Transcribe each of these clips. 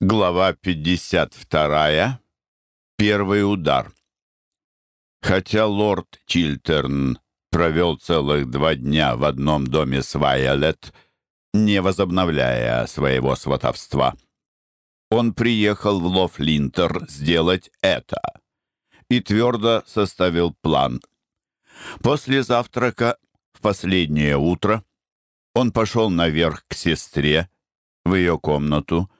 Глава 52. Первый удар. Хотя лорд Чилтерн провел целых два дня в одном доме с Вайолет, не возобновляя своего сватовства, он приехал в Лофлинтер сделать это и твердо составил план. После завтрака в последнее утро он пошел наверх к сестре в ее комнату,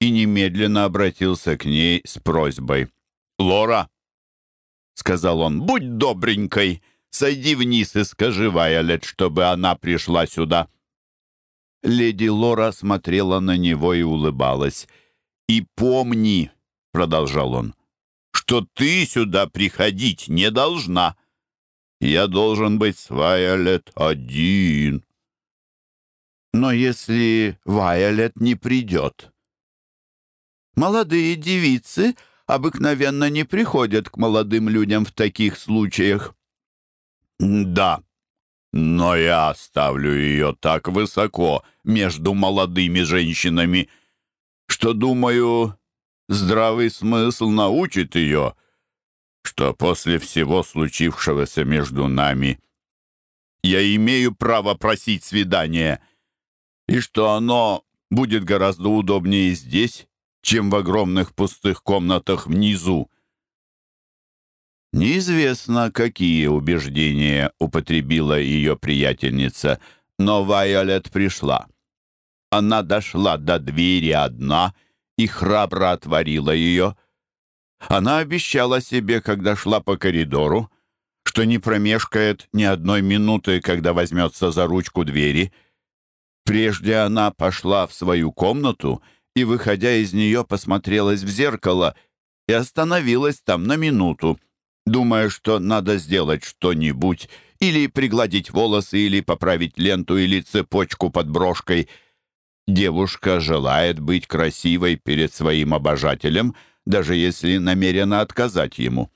и немедленно обратился к ней с просьбой. «Лора!» — сказал он. «Будь добренькой, сойди вниз и скажи Вайолет, чтобы она пришла сюда». Леди Лора смотрела на него и улыбалась. «И помни», — продолжал он, — «что ты сюда приходить не должна. Я должен быть с Вайолет один». «Но если Вайолет не придет?» Молодые девицы обыкновенно не приходят к молодым людям в таких случаях. Да, но я оставлю ее так высоко между молодыми женщинами, что, думаю, здравый смысл научит ее, что после всего случившегося между нами я имею право просить свидания, и что оно будет гораздо удобнее здесь, чем в огромных пустых комнатах внизу. Неизвестно, какие убеждения употребила ее приятельница, но Вайолет пришла. Она дошла до двери одна и храбро отворила ее. Она обещала себе, когда шла по коридору, что не промешкает ни одной минуты, когда возьмется за ручку двери. Прежде она пошла в свою комнату — и, выходя из нее, посмотрелась в зеркало и остановилась там на минуту, думая, что надо сделать что-нибудь, или пригладить волосы, или поправить ленту или цепочку под брошкой. Девушка желает быть красивой перед своим обожателем, даже если намерена отказать ему.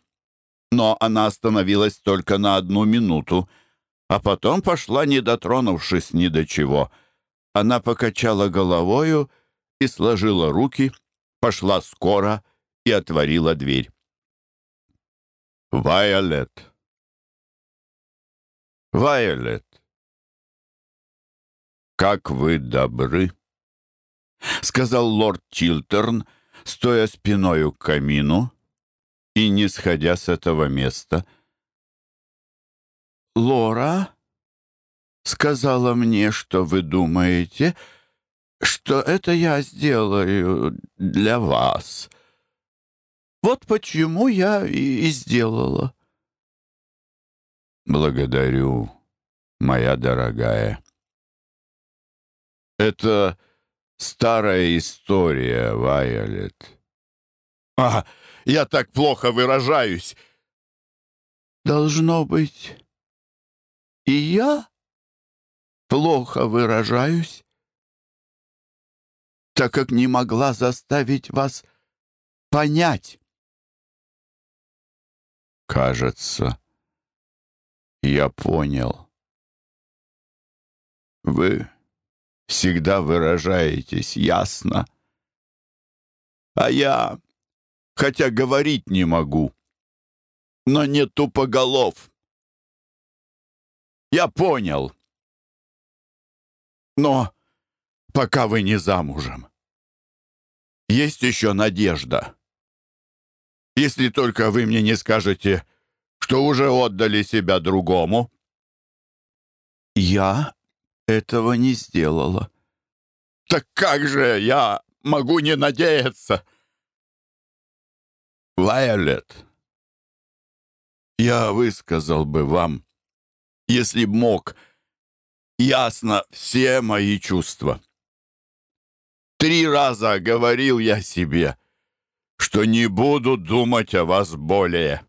Но она остановилась только на одну минуту, а потом пошла, не дотронувшись ни до чего. Она покачала головою и сложила руки, пошла скоро и отворила дверь. «Вайолет! Вайолет! Как вы добры!» — сказал лорд Чилтерн, стоя спиною к камину и не сходя с этого места. «Лора сказала мне, что вы думаете...» что это я сделаю для вас. Вот почему я и сделала. Благодарю, моя дорогая. Это старая история, Вайолет. А, я так плохо выражаюсь. Должно быть, и я плохо выражаюсь так как не могла заставить вас понять. Кажется, я понял. Вы всегда выражаетесь ясно. А я, хотя говорить не могу, но не тупоголов. Я понял. Но пока вы не замужем. Есть еще надежда. Если только вы мне не скажете, что уже отдали себя другому. Я этого не сделала. Так как же я могу не надеяться? Вайолет, я высказал бы вам, если б мог, ясно все мои чувства. Три раза говорил я себе, что не буду думать о вас более.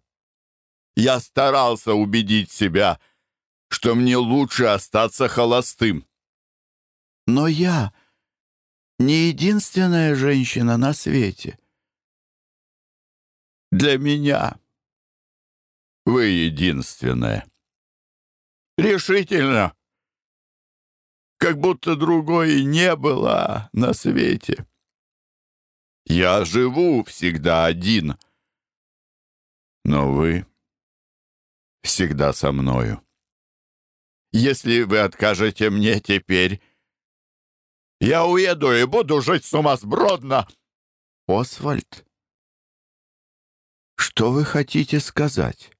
Я старался убедить себя, что мне лучше остаться холостым. Но я не единственная женщина на свете. Для меня вы единственная. Решительно как будто другой не было на свете. Я живу всегда один. Но вы всегда со мною. Если вы откажете мне теперь, я уеду и буду жить сумасбродно. Освальд, что вы хотите сказать?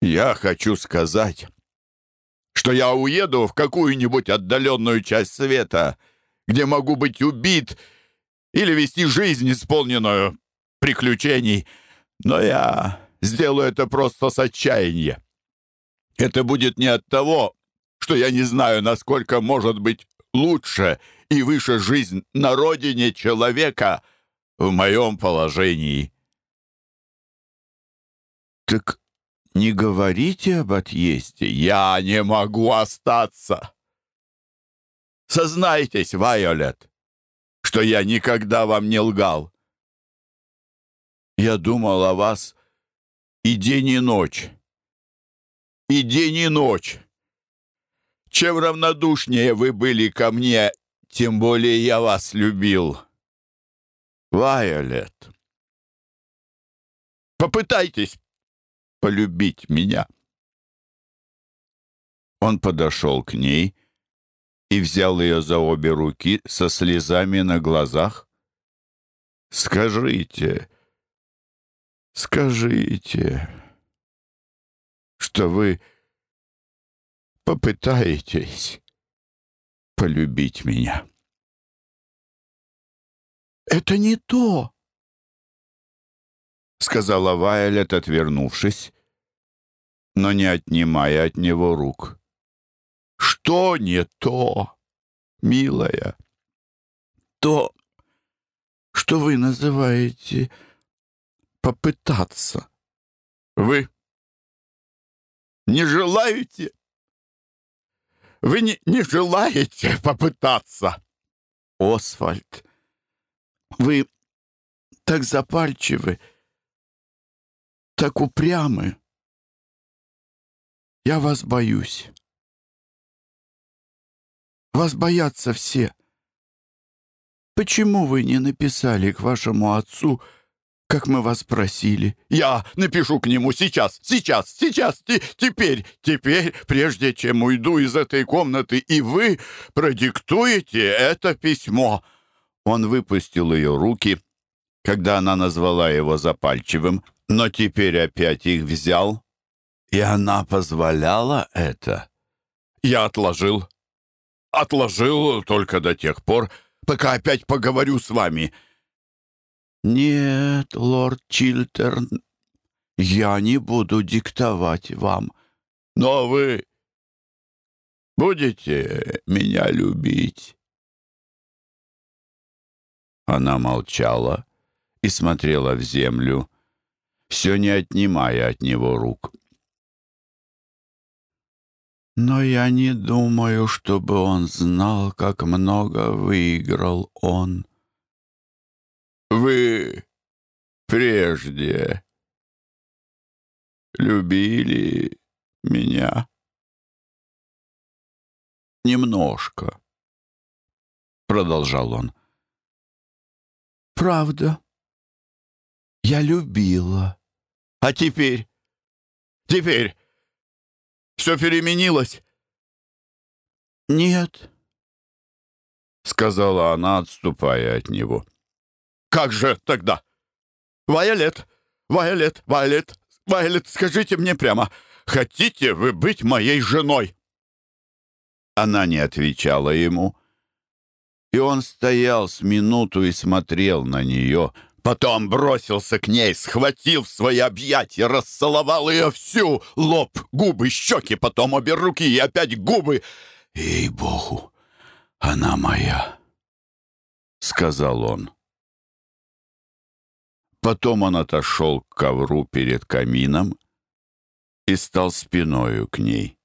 Я хочу сказать, что я уеду в какую-нибудь отдаленную часть света, где могу быть убит или вести жизнь, исполненную приключений. Но я сделаю это просто с отчаяния. Это будет не от того, что я не знаю, насколько может быть лучше и выше жизнь на родине человека в моем положении. Так не говорите об отъезде. Я не могу остаться. Сознайтесь, Вайолет, что я никогда вам не лгал. Я думал о вас и день, и ночь. И день, и ночь. Чем равнодушнее вы были ко мне, тем более я вас любил. Вайолет, попытайтесь полюбить меня. Он подошел к ней и взял ее за обе руки со слезами на глазах. «Скажите, скажите, что вы попытаетесь полюбить меня». «Это не то!» — сказала Вайолет, отвернувшись, но не отнимая от него рук. «Что не то, милая?» «То, что вы называете попытаться. Вы не желаете? Вы не, не желаете попытаться?» «Освальд, вы так запальчивы, так упрямы. Я вас боюсь. Вас боятся все. Почему вы не написали к вашему отцу, как мы вас просили? Я напишу к нему сейчас, сейчас, сейчас, теперь, теперь, прежде чем уйду из этой комнаты, и вы продиктуете это письмо. Он выпустил ее руки, когда она назвала его запальчивым, но теперь опять их взял, и она позволяла это. Я отложил. Отложил только до тех пор, пока опять поговорю с вами. Нет, лорд Чилтерн, я не буду диктовать вам. Но вы будете меня любить. Она молчала и смотрела в землю, все не отнимая от него рук. Но я не думаю, чтобы он знал, как много выиграл он. Вы прежде любили меня? Немножко, продолжал он. Правда? Я любила. А теперь? Теперь все переменилось? Нет, сказала она, отступая от него. Как же тогда? Вайолет, Вайолет, Вайолет, Вайолет, скажите мне прямо, хотите вы быть моей женой? Она не отвечала ему, и он стоял с минуту и смотрел на нее, Потом бросился к ней, схватил в свои объятия, расцеловал ее всю, лоб, губы, щеки, потом обе руки и опять губы. «Ей-богу, она моя», — сказал он. Потом он отошел к ковру перед камином и стал спиною к ней.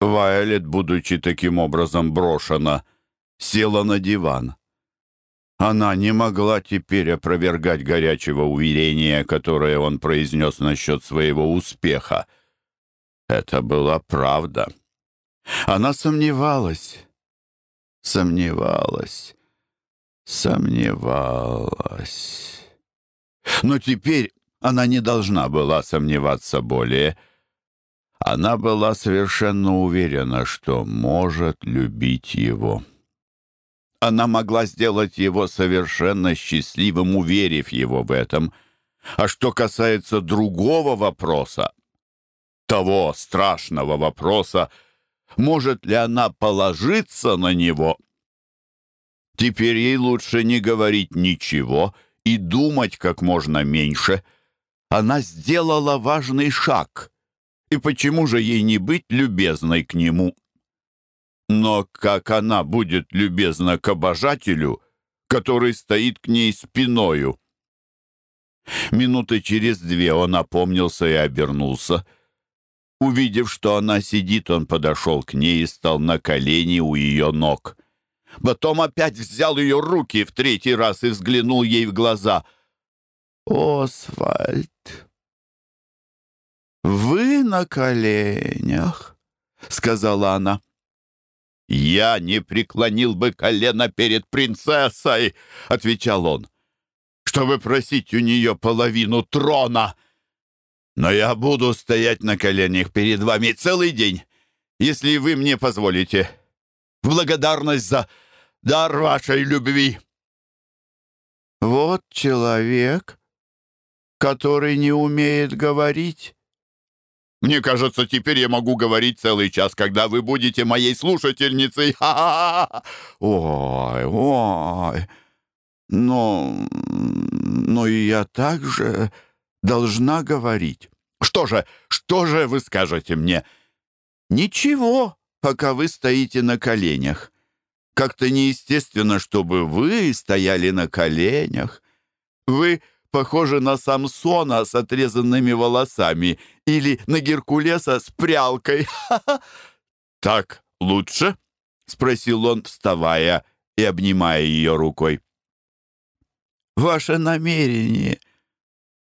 Вайолет, будучи таким образом брошена, села на диван. Она не могла теперь опровергать горячего уверения, которое он произнес насчет своего успеха. Это была правда. Она сомневалась, сомневалась, сомневалась. Но теперь она не должна была сомневаться более. Она была совершенно уверена, что может любить его. Она могла сделать его совершенно счастливым, уверив его в этом. А что касается другого вопроса, того страшного вопроса, может ли она положиться на него, теперь ей лучше не говорить ничего и думать как можно меньше. Она сделала важный шаг. И почему же ей не быть любезной к нему? Но как она будет любезна к обожателю, который стоит к ней спиною? Минуты через две он опомнился и обернулся. Увидев, что она сидит, он подошел к ней и стал на колени у ее ног. Потом опять взял ее руки в третий раз и взглянул ей в глаза. «Освальд, вы на коленях?» — сказала она. «Я не преклонил бы колено перед принцессой», — отвечал он, «чтобы просить у нее половину трона. Но я буду стоять на коленях перед вами целый день, если вы мне позволите, в благодарность за дар вашей любви». «Вот человек, который не умеет говорить», мне кажется, теперь я могу говорить целый час, когда вы будете моей слушательницей. Ха-ха-ха! Ой, ой. Но... но я также должна говорить. Что же, что же вы скажете мне? Ничего, пока вы стоите на коленях. Как-то неестественно, чтобы вы стояли на коленях. Вы похожи на Самсона с отрезанными волосами или на Геркулеса с прялкой. «Так лучше?» — спросил он, вставая и обнимая ее рукой. «Ваше намерение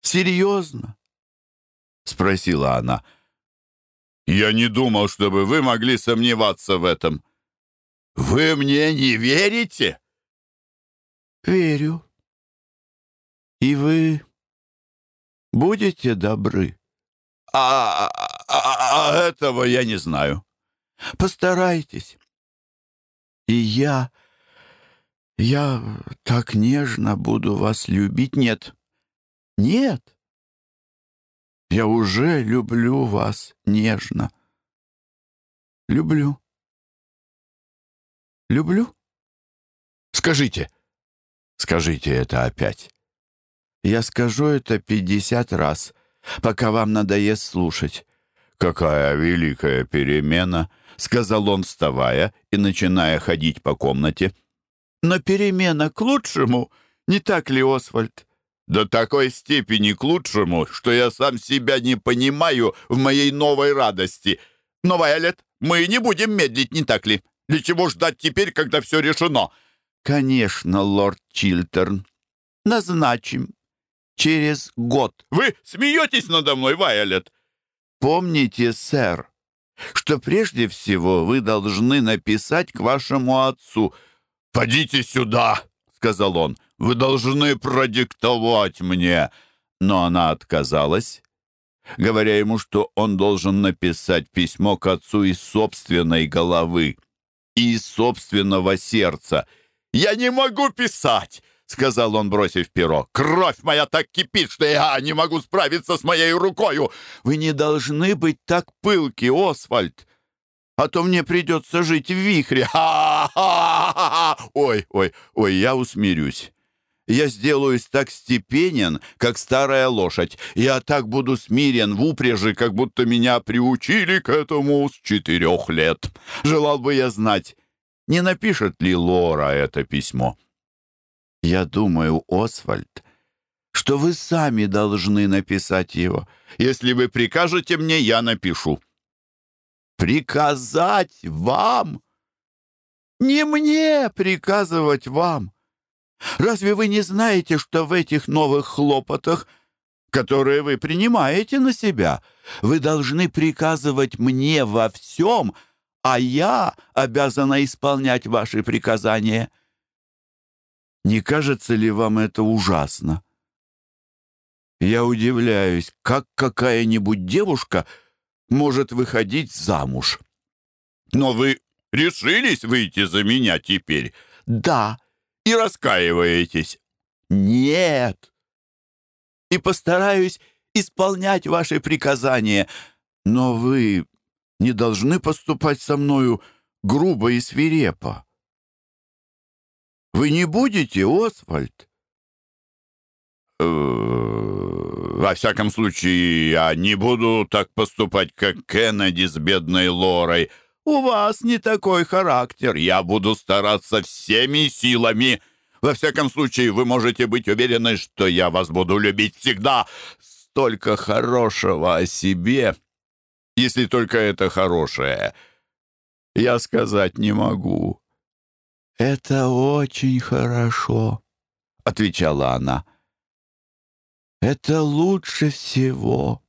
серьезно?» — спросила она. «Я не думал, чтобы вы могли сомневаться в этом. Вы мне не верите?» «Верю», и вы будете добры? А, а, а, а этого я не знаю. Постарайтесь. И я... Я так нежно буду вас любить. Нет. Нет. Я уже люблю вас нежно. Люблю. Люблю? Скажите. Скажите это опять. Я скажу это пятьдесят раз, пока вам надоест слушать». «Какая великая перемена!» — сказал он, вставая и начиная ходить по комнате. «Но перемена к лучшему, не так ли, Освальд?» «До такой степени к лучшему, что я сам себя не понимаю в моей новой радости. Но, Вайолет, мы не будем медлить, не так ли? Для чего ждать теперь, когда все решено?» «Конечно, лорд Чилтерн. Назначим через год. Вы смеетесь надо мной, Вайолет? Помните, сэр, что прежде всего вы должны написать к вашему отцу. «Подите сюда!» — сказал он. «Вы должны продиктовать мне!» Но она отказалась, говоря ему, что он должен написать письмо к отцу из собственной головы и из собственного сердца. «Я не могу писать! — сказал он, бросив перо. «Кровь моя так кипит, что я не могу справиться с моей рукою! Вы не должны быть так пылки, Освальд, а то мне придется жить в вихре! Ха-ха-ха! Ой, ой, ой, я усмирюсь!» Я сделаюсь так степенен, как старая лошадь. Я так буду смирен в упряжи, как будто меня приучили к этому с четырех лет. Желал бы я знать, не напишет ли Лора это письмо. Я думаю, Освальд, что вы сами должны написать его. Если вы прикажете мне, я напишу. Приказать вам? Не мне приказывать вам. Разве вы не знаете, что в этих новых хлопотах, которые вы принимаете на себя, вы должны приказывать мне во всем, а я обязана исполнять ваши приказания?» Не кажется ли вам это ужасно? Я удивляюсь, как какая-нибудь девушка может выходить замуж. Но вы решились выйти за меня теперь? Да. И раскаиваетесь? Нет. И постараюсь исполнять ваши приказания. Но вы не должны поступать со мною грубо и свирепо. Вы не будете, Освальд? Э, во всяком случае, я не буду так поступать, как Кеннеди с бедной Лорой. У вас не такой характер. Я буду стараться всеми силами. Во всяком случае, вы можете быть уверены, что я вас буду любить всегда. Столько хорошего о себе, если только это хорошее, я сказать не могу. «Это очень хорошо», — отвечала она. «Это лучше всего.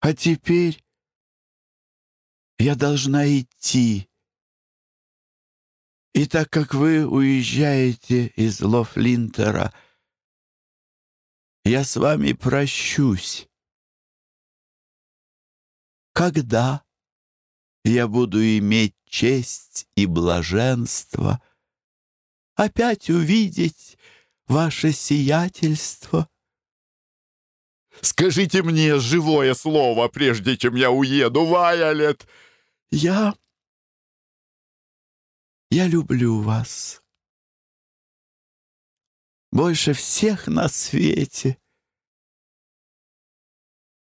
А теперь я должна идти. И так как вы уезжаете из Лофлинтера, я с вами прощусь. Когда я буду иметь честь и блаженство опять увидеть ваше сиятельство. Скажите мне живое слово, прежде чем я уеду, Вайолет. Я... Я люблю вас. Больше всех на свете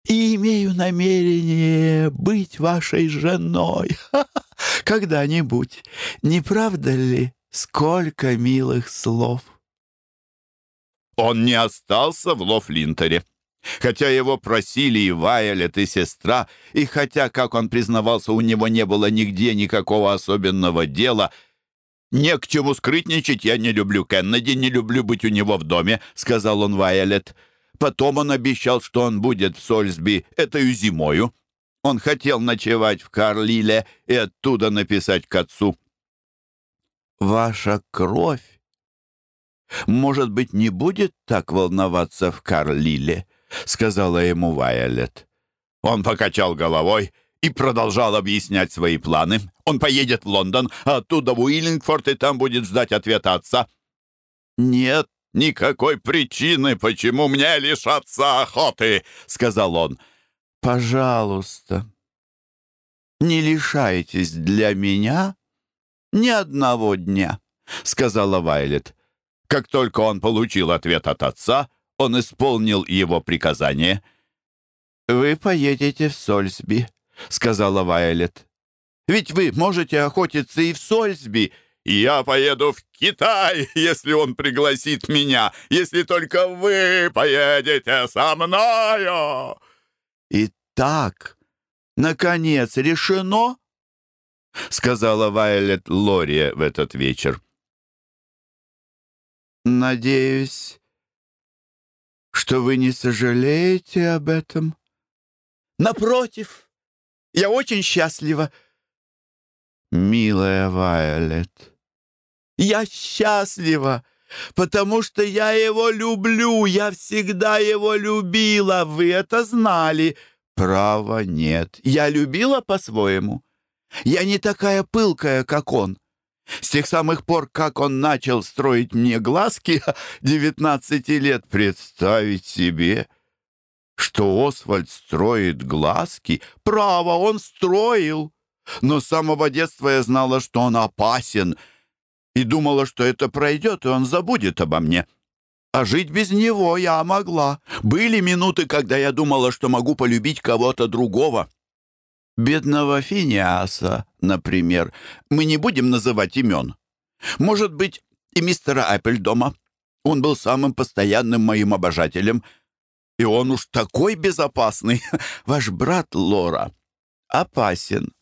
и имею намерение быть вашей женой. Когда-нибудь. Не правда ли? Сколько милых слов. Он не остался в Лофлинтере. Хотя его просили и Вайолет, и сестра, и хотя, как он признавался, у него не было нигде никакого особенного дела, «Не к чему скрытничать, я не люблю Кеннеди, не люблю быть у него в доме», — сказал он Вайолет. Потом он обещал, что он будет в Сольсби этой зимою. Он хотел ночевать в Карлиле и оттуда написать к отцу. «Ваша кровь, может быть, не будет так волноваться в Карлиле?» — сказала ему Вайолет. Он покачал головой и продолжал объяснять свои планы. Он поедет в Лондон, а оттуда в Уиллингфорд, и там будет ждать ответа отца. «Нет никакой причины, почему мне лишаться охоты», — сказал он. «Пожалуйста, не лишайтесь для меня ни одного дня», — сказала Вайлет. Как только он получил ответ от отца, он исполнил его приказание. «Вы поедете в Сольсби», — сказала Вайлет. «Ведь вы можете охотиться и в Сольсби, я поеду в Китай, если он пригласит меня, если только вы поедете со мною!» «Итак, наконец, решено?» — сказала Вайлет Лори в этот вечер. «Надеюсь, что вы не сожалеете об этом?» «Напротив, я очень счастлива!» «Милая Вайолет, я счастлива, потому что я его люблю, я всегда его любила, вы это знали. Право нет, я любила по-своему. Я не такая пылкая, как он. С тех самых пор, как он начал строить мне глазки, 19 лет представить себе, что Освальд строит глазки. Право, он строил. Но с самого детства я знала, что он опасен — и думала, что это пройдет, и он забудет обо мне. А жить без него я могла. Были минуты, когда я думала, что могу полюбить кого-то другого. Бедного Финиаса, например. Мы не будем называть имен. Может быть, и мистера Аппельдома. Он был самым постоянным моим обожателем. И он уж такой безопасный. Ваш брат Лора опасен.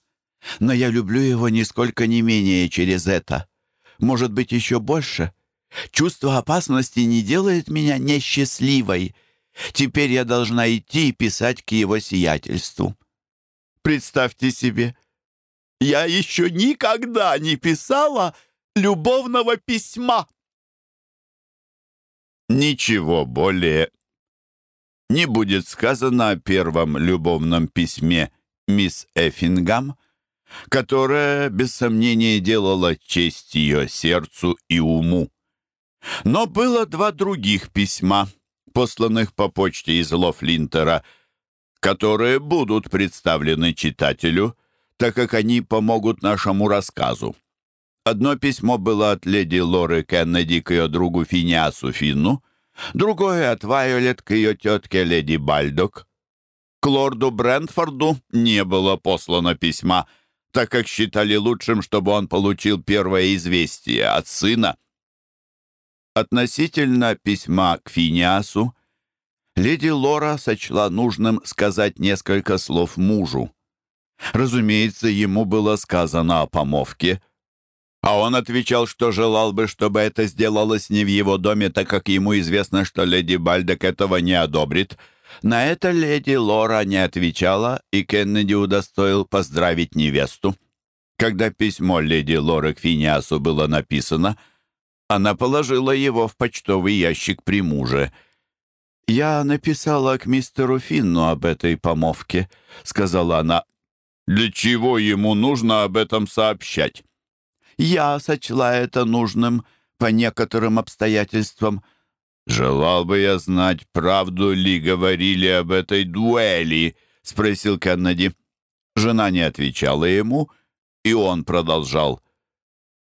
Но я люблю его нисколько не менее через это может быть, еще больше. Чувство опасности не делает меня несчастливой. Теперь я должна идти и писать к его сиятельству. Представьте себе, я еще никогда не писала любовного письма!» Ничего более не будет сказано о первом любовном письме мисс Эффингам, которое, без сомнения, делало честь ее сердцу и уму. Но было два других письма, посланных по почте из Лофлинтера, которые будут представлены читателю, так как они помогут нашему рассказу. Одно письмо было от леди Лоры Кеннеди к ее другу Финиасу Финну, другое от Вайолет к ее тетке леди Бальдок. К лорду Брентфорду не было послано письма, так как считали лучшим, чтобы он получил первое известие от сына. Относительно письма к Финиасу, леди Лора сочла нужным сказать несколько слов мужу. Разумеется, ему было сказано о помовке — а он отвечал, что желал бы, чтобы это сделалось не в его доме, так как ему известно, что леди Бальдек этого не одобрит. На это леди Лора не отвечала, и Кеннеди удостоил поздравить невесту. Когда письмо леди Лоры к Финиасу было написано, она положила его в почтовый ящик при муже. «Я написала к мистеру Финну об этой помовке», — сказала она. «Для чего ему нужно об этом сообщать?» Я сочла это нужным по некоторым обстоятельствам. «Желал бы я знать, правду ли говорили об этой дуэли?» — спросил Кеннеди. Жена не отвечала ему, и он продолжал.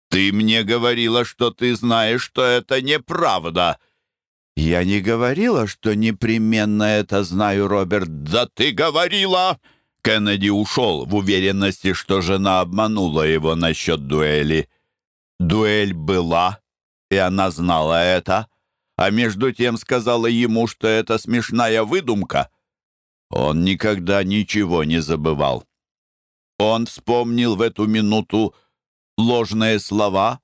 «Ты мне говорила, что ты знаешь, что это неправда». «Я не говорила, что непременно это знаю, Роберт». «Да ты говорила!» Кеннеди ушел в уверенности, что жена обманула его насчет дуэли. Дуэль была, и она знала это, а между тем сказала ему, что это смешная выдумка. Он никогда ничего не забывал. Он вспомнил в эту минуту ложные слова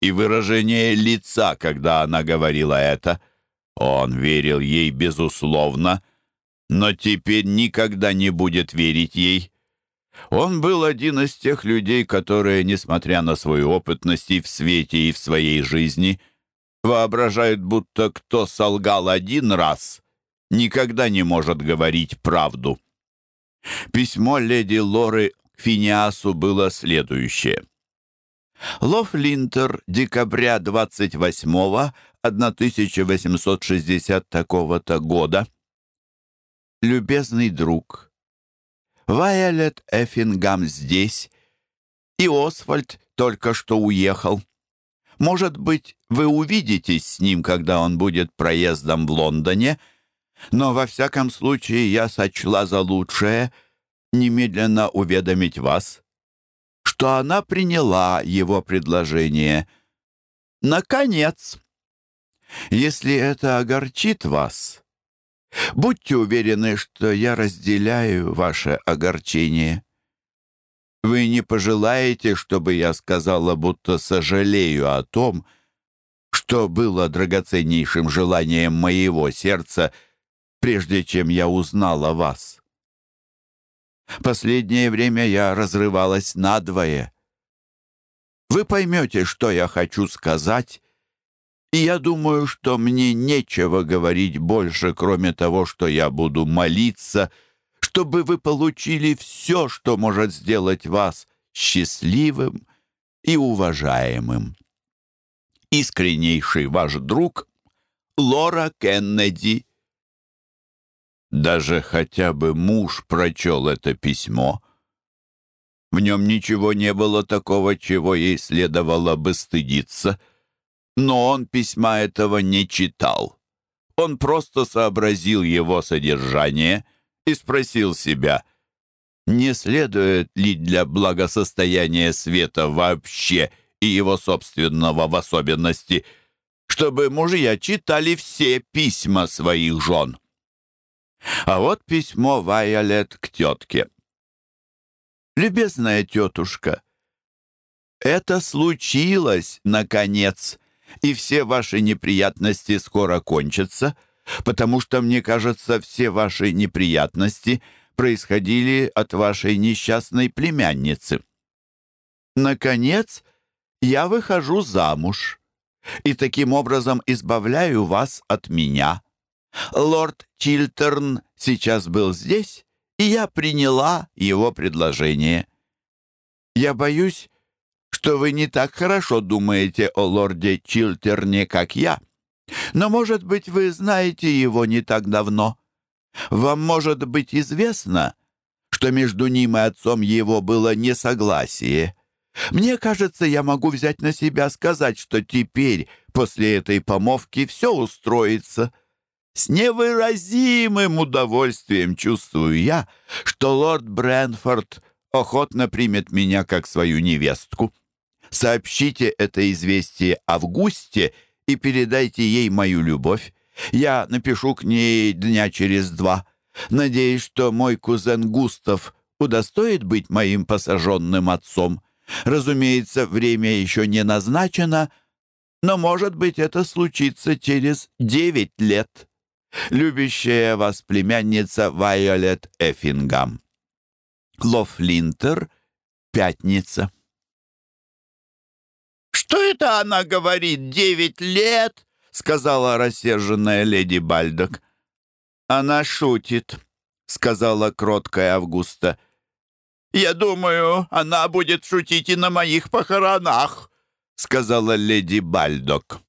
и выражение лица, когда она говорила это. Он верил ей безусловно — но теперь никогда не будет верить ей. Он был один из тех людей, которые, несмотря на свою опытность и в свете, и в своей жизни, воображают, будто кто солгал один раз, никогда не может говорить правду. Письмо леди Лоры Финиасу было следующее. Лов Линтер, декабря 28 1860 такого-то года — любезный друг. Вайолет Эффингам здесь, и Освальд только что уехал. Может быть, вы увидитесь с ним, когда он будет проездом в Лондоне, но во всяком случае я сочла за лучшее немедленно уведомить вас, что она приняла его предложение. Наконец! Если это огорчит вас, Будьте уверены, что я разделяю ваше огорчение. Вы не пожелаете, чтобы я сказала, будто сожалею о том, что было драгоценнейшим желанием моего сердца, прежде чем я узнала вас. Последнее время я разрывалась надвое. Вы поймете, что я хочу сказать, и я думаю, что мне нечего говорить больше, кроме того, что я буду молиться, чтобы вы получили все, что может сделать вас счастливым и уважаемым. Искреннейший ваш друг Лора Кеннеди. Даже хотя бы муж прочел это письмо. В нем ничего не было такого, чего ей следовало бы стыдиться — но он письма этого не читал. Он просто сообразил его содержание и спросил себя, не следует ли для благосостояния света вообще и его собственного в особенности, чтобы мужья читали все письма своих жен. А вот письмо Вайолет к тетке. «Любезная тетушка, это случилось, наконец!» и все ваши неприятности скоро кончатся, потому что, мне кажется, все ваши неприятности происходили от вашей несчастной племянницы. Наконец, я выхожу замуж и таким образом избавляю вас от меня. Лорд Чилтерн сейчас был здесь, и я приняла его предложение. Я боюсь, что вы не так хорошо думаете о лорде Чилтерне, как я. Но, может быть, вы знаете его не так давно. Вам может быть известно, что между ним и отцом его было несогласие. Мне кажется, я могу взять на себя сказать, что теперь, после этой помовки, все устроится. С невыразимым удовольствием чувствую я, что лорд Брэнфорд охотно примет меня как свою невестку. Сообщите это известие Августе и передайте ей мою любовь. Я напишу к ней дня через два. Надеюсь, что мой кузен Густав удостоит быть моим посаженным отцом. Разумеется, время еще не назначено, но, может быть, это случится через девять лет. Любящая вас племянница Вайолет Эффингам. Лофлинтер, пятница. «Что это она говорит? Девять лет?» — сказала рассерженная леди Бальдок. «Она шутит», — сказала кроткая Августа. «Я думаю, она будет шутить и на моих похоронах», — сказала леди Бальдок.